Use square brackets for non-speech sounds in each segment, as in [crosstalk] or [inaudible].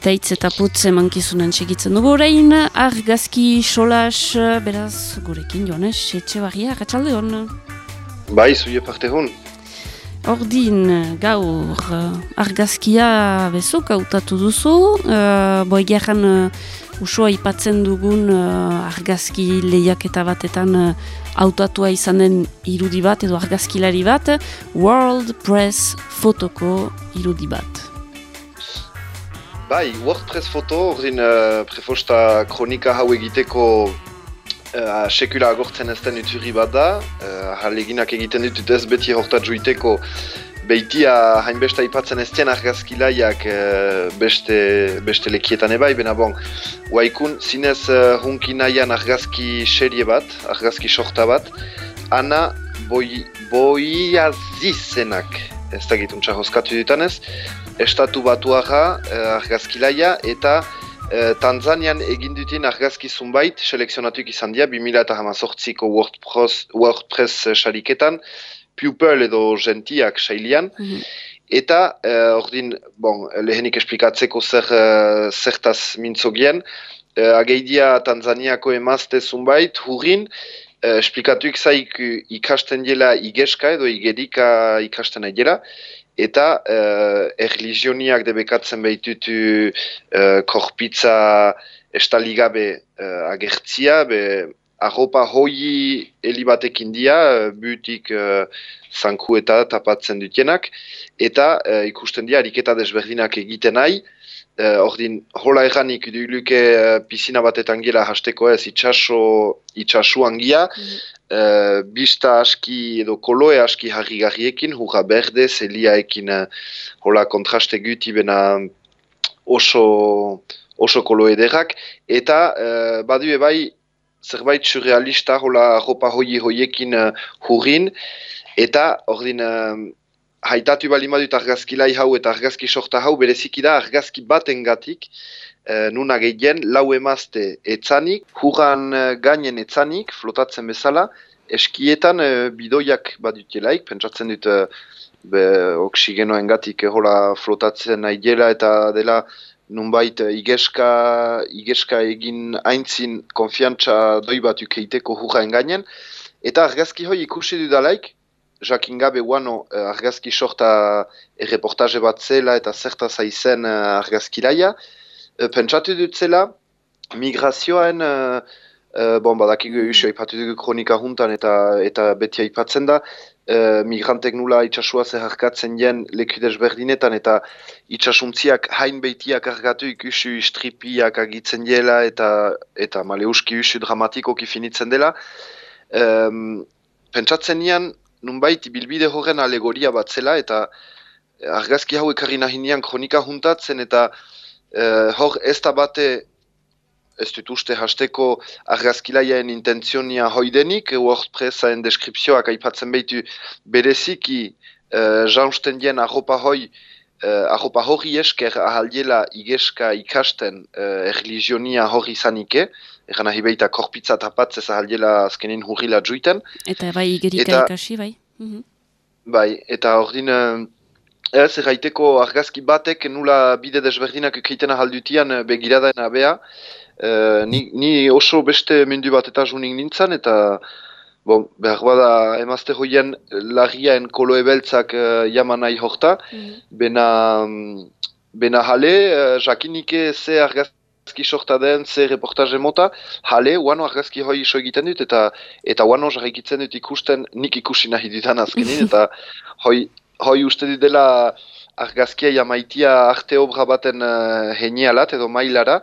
Eta hitz eta putz emankizunan segitzen dugu orain, argazki solas, beraz, gurekin joanez, etxe barria, gatsalde hon? Bai, zuie parte hon. Ordin, gaur, argazkia bezok hautatu duzu, uh, boi gerran uh, usua ipatzen dugun uh, argazki lehiaketa batetan uh, hautatua izanen irudi bat edo argazkilari bat, World Press Fotoko irudi bat. Bai, WordPress foto, ordin uh, prefosta kronika hau egiteko uh, sekula agortzen ezten uturi bat da. Uh, Haleginak egiten ditut ez beti hortat juiteko Beitia hainbesta ipatzen ez tien argazkilaiak uh, beste, beste lekietan ebai, bena bon, waikun zinez uh, hunki nahian argazki serie bat, argazki sorta bat, ana boi, boiazizenak, ez da gituntza hoskatu ditanez, estatu batuaga uh, argazkilaia eta uh, Tanzanian egin duten argazki zunbait selekzionatuk izan dira 2018ko WordPress, WordPress sariketan, Pupil edo gentiak sailian, mhm. Eta, uh, ordin, bon, lehenik esplikatzeko zer, uh, zertaz mintzogien, uh, ageidia Tanzaniako emazte zunbait, hurrin, uh, esplikatuik zaik ikasten dela igeska edo igerika ikasten dela, eta uh, erlizioniak debekatzen behitutu uh, korpitza estaligabe uh, agertzia, be arropa hoi helibatekin dia, butik uh, zanku eta tapatzen dutenak, eta uh, ikusten dia ariketa desberdinak egiten nahi, uh, ordin hola erranik duiluke uh, pizina batetan gela hasteko ez itxaso, itxasu angia, mm Uh, bista aski edo koloe aski harri-garriekin, hurra berde, zeliaekin uh, hola kontraste guti bena oso, oso koloe derrak, eta uh, badu ebai zerbait surrealista hola ropa hoi hoiekin uh, hurrin, eta ordin uh, haitatu bali madut argazkilai hau eta argazki sorta hau bereziki da argazki batengatik, e, nuna gehien lau emazte etzanik, hurran e, gainen etzanik, flotatzen bezala, eskietan e, bidoiak badutelaik, pentsatzen dut e, be, oksigenoen gatik hola flotatzen nahi dela eta dela nunbait igeska, igeska egin aintzin konfiantza doi bat ukeiteko hurran gainen, eta argazki hoi ikusi dudalaik, jakin gabe guano argazki sorta erreportaje bat zela eta zerta zaizen argazkilaia, Eh, pentsatu dut zela, migrazioen, uh, uh, bon, badakigu usio ipatu dugu kronika juntan eta eta beti aipatzen da, uh, migrantek nula itxasua zeharkatzen jen lekudez berdinetan eta itxasuntziak hain behitiak argatu ikusu istripiak agitzen dela eta eta maleuski usu dramatikoki finitzen dela. Um, pentsatzen nian, nunbait bilbide horren alegoria bat zela eta argazki hau ekarri nahi nian kronika juntatzen eta Uh, hor ez da bate ez dut uste hasteko argazkilaien intentzionia hoidenik, WordPressaen deskripzioak aipatzen behitu bereziki uh, jausten dien arropa hoi uh, arropa hori esker ahaldiela igeska ikasten uh, erlizionia hori zanike, egan nahi behita korpitza tapatzez ahaldiela azkenin hurrila juiten. Eta bai igerika ikasi bai. Mm Bai, eta ordin... Ez, erraiteko argazki batek nula bide desberdinak ekitena haldutian eh, begiradaen abea. E, ni, ni oso beste mendu bat eta junik nintzen, eta bon, behar bada emazte hoien larriaen koloe beltzak uh, jaman nahi horta. Mm. Bena, bena jale, uh, jakinike ze argazki sorta den, ze reportaje mota, jale, uano argazki hoi iso egiten dut, eta eta uano jarraikitzen dut ikusten nik ikusi nahi ditan azkenin, [laughs] eta hoi hoi uste dit dela argazkia jamaitia arte obra baten uh, edo mailara,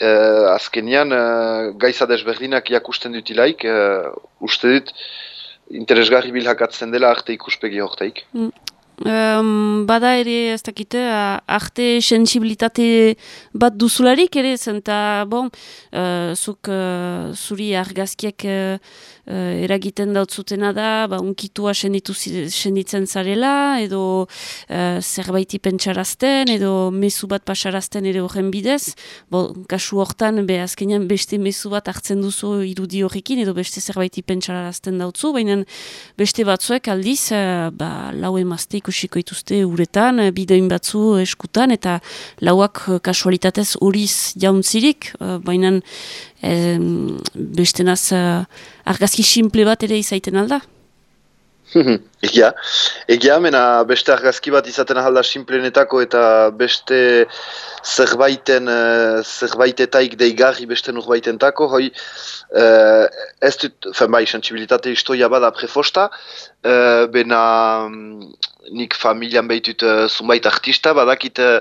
uh, azkenian uh, gaiza desberdinak jakusten dutilaik, uh, uste dit interesgarri bilhakatzen dela arte ikuspegi hortaik. Mm. Um, bada ere ez dakite arte sensibilitate bat duzularik ere zen eta bon, uh, zuk uh, zuri argazkiak uh, eragiten dautzutena da ba, unkitua senditzen zarela edo uh, zerbaiti pentsarazten edo mezu bat pasarazten ere horren bidez. Bon, kasu hortan be azkenean beste mezu bat hartzen duzu irudi horrekin edo beste zerbaiti pentsarazten dautzu baina beste batzuek aldiz uh, ba, lau emazte ikusiko ituzte uretan, bidein batzu eskutan, eta lauak kasualitatez uriz jauntzirik, uh, baina beste naz argazki simple bat ere izaiten alda? Egia, egia, mena beste argazki bat izaten ahalda simplenetako eta beste zerbaiten, uh, zerbaitetaik deigarri beste nurbaiten tako, hoi, uh, ez dut, fen bai, sensibilitate istoia bada prefosta, uh, bena um, nik familian behitut uh, zumbait artista, badakit uh,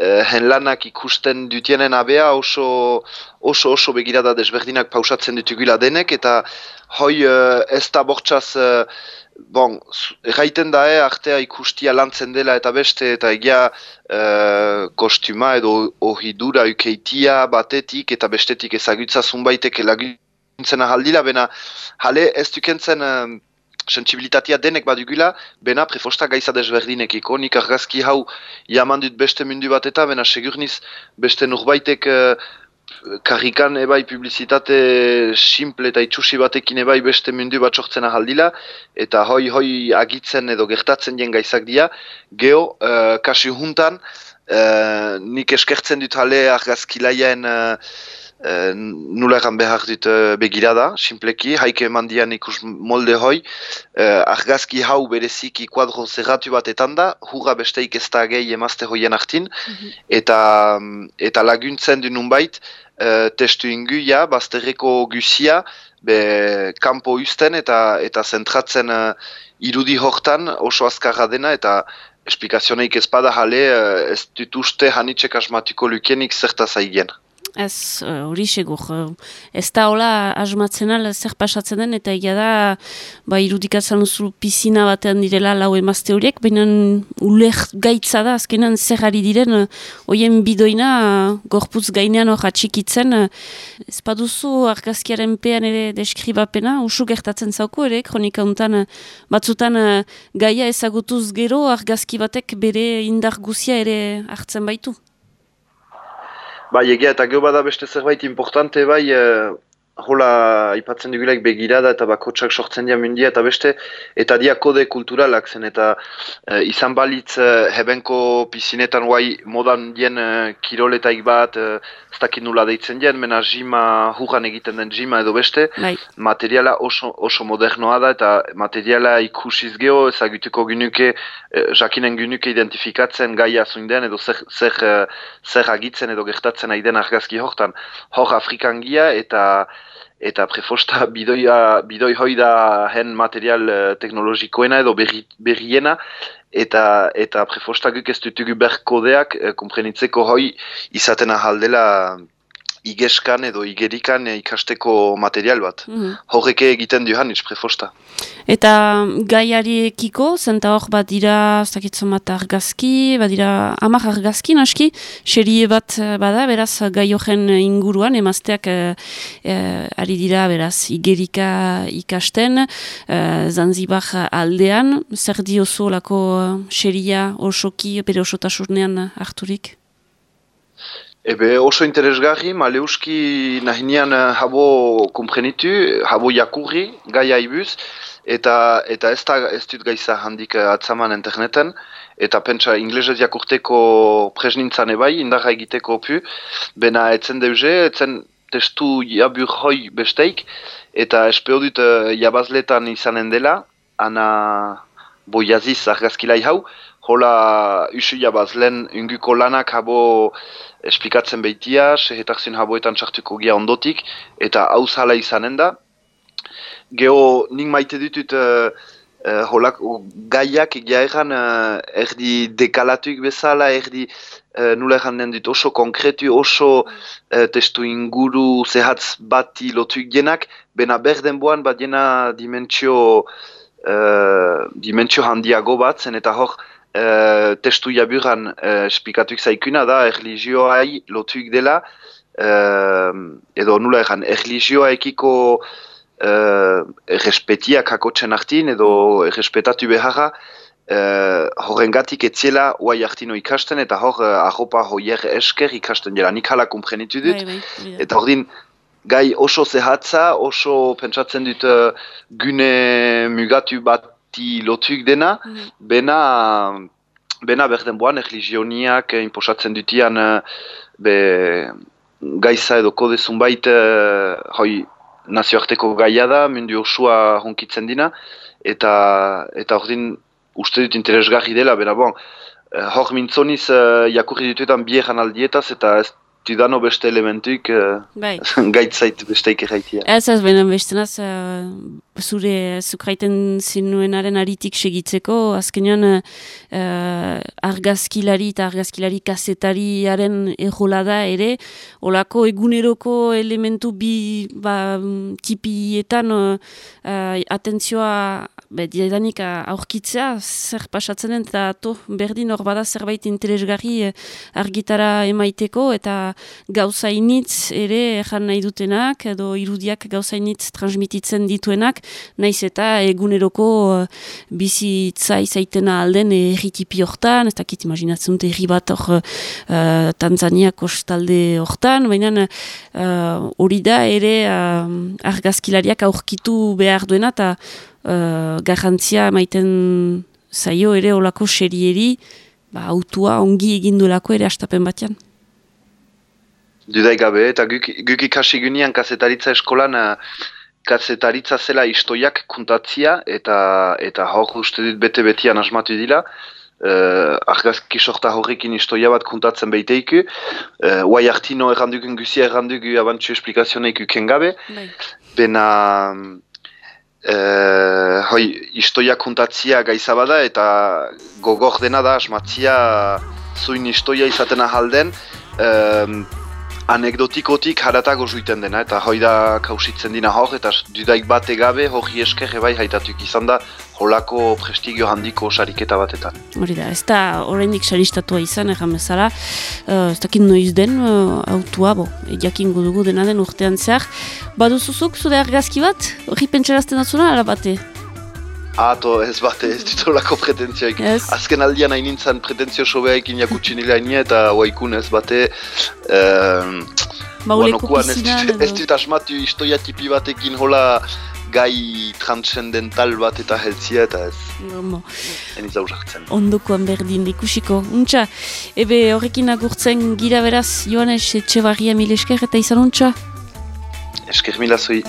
hen lanak ikusten dutienen abea oso oso, oso begirada desberdinak pausatzen ditugula denek, eta hoi uh, ez da bortxaz bon, erraiten da, eh, artea ikustia lantzen dela eta beste, eta egia eh, kostuma edo ohidura ukeitia batetik eta bestetik ezagutza zunbaitek laguntzen ahaldila, bena jale ez dukentzen eh, sensibilitatea denek badugula, bena prefosta gaiza desberdinekiko, nik argazki hau jaman dut beste mundu bat eta, bena segurniz beste nurbaitek eh, karrikan ebai publizitate simple eta itxusi batekin ebai beste mundu bat sortzen ahaldila, eta hoi hoi agitzen edo gertatzen jen gaizak dira, geho, uh, kasi juntan, uh, nik eskertzen dut hale argazkilaien uh, uh, nula egan behar dut uh, begirada, simpleki, haike eman dian ikus molde hoi, uh, argazki hau bereziki kuadro zerratu bat etan da, hurra besteik ez da gehi emazte hoien hartin, mhm. eta, eta laguntzen du nunbait, uh, testu inguia, bazterreko guzia, be kanpo usten eta eta zentratzen uh, irudi hortan oso azkarra dena eta esplikazioneik ezpada jale uh, ez dut uste hanitxek asmatiko lukenik zerta zaigen. Ez, eh, hori segur. Ez da hola asmatzen al zer pasatzen den, eta egia da, ba, irudikatzen zu pizina batean direla lau emazte horiek, baina uler gaitza da, azkenan zer ari diren, hoien bidoina, gorputz gainean hor atxikitzen, ez paduzu argazkiaren pean ere deskribapena, usu gertatzen zauko ere, kronika untan, batzutan gaia ezagutuz gero, argazki batek bere indar guzia ere hartzen baitu. Bai, egia eta geho bada beste zerbait importante bai, eh, hola ipatzen dugulaik begirada eta bakotsak sortzen dira mundia eta beste, eta dia kode kulturalak zen, eta e, izan balitz e, hebenko pizinetan guai modan dien e, kiroletaik bat, e, ez dakit nula deitzen dien, mena jima, hurran egiten den jima edo beste, Bai. materiala oso, oso modernoa da, eta materiala ikusiz geho, ezagutuko gynuke, e, jakinen gynuke identifikatzen gai azunden, edo zer, zer, zer agitzen edo gertatzen aiden argazki hortan. Hor Afrikan gia eta eta prefosta [laughs] bidoia, bidoi hoi da hen material uh, teknologikoena edo berri, berriena, eta eta prefosta guk ez dutugu berkodeak, uh, komprenitzeko hoi izaten ahaldela igeskan edo igerikan ikasteko material bat. Mm Horreke egiten du hanitz, prefosta. Eta gaiari ekiko, zenta hor bat dira, zakitzo bat argazki, bat dira amak argazki, naski, serie bat eh, bada, beraz gai inguruan, emazteak e, ari dira, beraz, igerika ikasten, e, zanzibar aldean, zer diozu lako seria osoki, bere osotasurnean harturik? Ebe oso interesgarri, maleuski nahinean eh, habo komprenitu, habo jakurri, gai haibuz, eta, eta ez, da, ez dut gaiza handik eh, atzaman interneten, eta pentsa inglesez jakurteko presnintzan ebai, indarra egiteko pu, bena etzen deuze, etzen testu jabur hoi besteik, eta espeo dut uh, jabazletan izanen dela, ana boiaziz argazkilai hau, hola usu jabazlen unguko lanak habo esplikatzen behitia, sehetakzin haboetan txartuko gia ondotik, eta hau zala izanen da. Geho, nik maite ditut uh, uh, holak, gaiak egia egan uh, erdi dekalatuik bezala, erdi uh, nula egan den dut oso konkretu, oso uh, testu inguru zehatz bati lotuik jenak, bena berden boan bat dimentsio, uh, dimentsio handiago bat, zen eta hor, uh, testu jaburan uh, esplikatuik zaikuna da erlijioai lotuik dela. Uh, edo nula egan erlijioa ekiko uh, errespetiak hakotzen hartin edo errespetatu beharra. Uh, horren gatik etziela oai hartino ikasten eta hor uh, hoier esker ikasten dela. Nik hala komprenitu dut. Bai, bai, eta hor din gai oso zehatza, oso pentsatzen dut uh, gune mugatu bat ti lotuik dena, mm. bena, bena berden boan, erligioniak eh, imposatzen dutian eh, be, gaiza edo kode zunbait uh, hoi, nazioarteko gaia da, mundu osua honkitzen dina, eta eta ordin uste dut interesgarri dela, bera bon, hor mintzoniz uh, jakurri dituetan bieran aldietaz, eta ez Tidano beste elementuik uh, bai. [laughs] gaitzait besteik erraitia. Ez ez, baina bestenaz, uh, zure zukraiten zinuenaren aritik segitzeko, azkenean uh, argazkilari eta argazkilari kasetariaren errolada ere, olako eguneroko elementu bi ba, tipietan uh, atentzioa diadanik aurkitzea, zer pasatzen den, eta to, berdin hor bada zerbait interesgarri argitara emaiteko, eta gauzainitz ere ejan nahi dutenak edo irudiak gauzainitz transmititzen dituenak naiz eta eguneroko uh, bizitza izaitena alden erritipi hortan, ez dakit imaginatzen dute erri bat hor uh, Tanzania kostalde hortan, baina uh, hori da ere uh, argazkilariak aurkitu behar duena eta uh, garrantzia maiten zaio ere olako serieri ba, autua ongi eginduelako ere astapen batean. Dudai gabe, eta guk, guk ikasi gunean kazetaritza eskolan uh, kazetaritza zela istoiak kuntatzia eta eta hor uste dut bete-betian asmatu dila. Uh, argazki sorta horrekin istoia bat kuntatzen behiteiku. Uh, Uai hartino errandugun guzia errandugu abantxu esplikazioneik uken gabe. Bai. Bena... Uh, hoi, istoia kuntatzia gaizabada eta gogor dena da asmatzia zuin istoia izaten ahalden anekdotikotik haratago zuiten dena, eta hoi da kausitzen dina hor, eta dudaik bate gabe, hori esker bai haitatuk izan da, holako prestigio handiko sariketa batetan. Hori da, ez da horrendik saristatua izan, egan bezala, uh, ez dakit noiz den uh, autua, bo, jakin dugu dena den urtean zehar. Baduzuzuk, zude argazki bat, hori pentsarazten atzuna, ala bate? Ato, ez bate, ez ditolako pretentzioak. Yes. Azken aldian hain nintzen pretentzio sobeaekin jakutsi nila eta huaikun ez bate... Uh, ez dut asmatu istoia tipi batekin hola gai transcendental bat eta heltzia eta ez. Ondo. Eniz aurrartzen. Ondokoan berdin ikusiko. Untxa, ebe horrekin agurtzen gira beraz, Joanes Etxebarria mil esker eta izan untxa? Esker mila zoi.